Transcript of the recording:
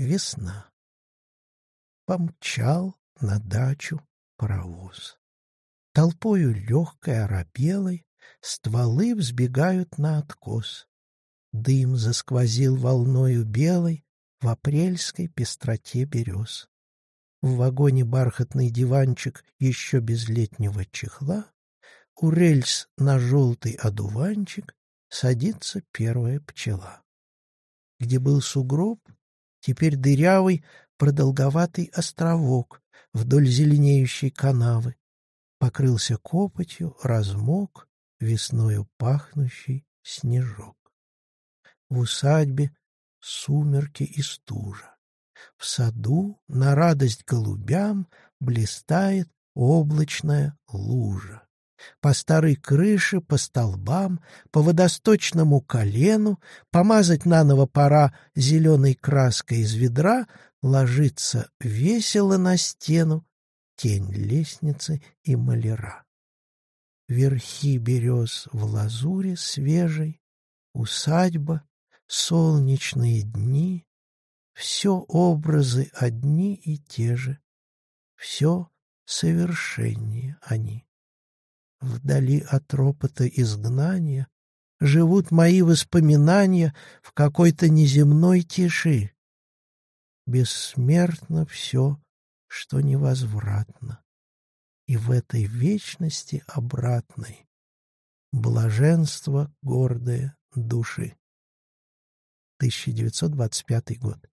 Весна. Помчал на дачу паровоз. Толпою легкой, оробелой Стволы взбегают на откос. Дым засквозил волною белой В апрельской пестроте берез. В вагоне бархатный диванчик Еще без летнего чехла. У рельс на желтый одуванчик Садится первая пчела. Где был сугроб, теперь дырявый Продолговатый островок Вдоль зеленеющей канавы. Покрылся копотью, размок, Весною пахнущий снежок. В усадьбе сумерки и стужа. В саду на радость голубям Блистает облачная лужа. По старой крыше, по столбам, По водосточному колену Помазать наново пора Зеленой краской из ведра Ложится весело на стену Тень лестницы и маляра. Верхи берез в лазуре свежей, Усадьба, солнечные дни, Все образы одни и те же, Все совершеннее они. Вдали от ропота изгнания Живут мои воспоминания В какой-то неземной тиши. Бессмертно все, что невозвратно и в этой вечности обратной блаженство гордое души. 1925 год.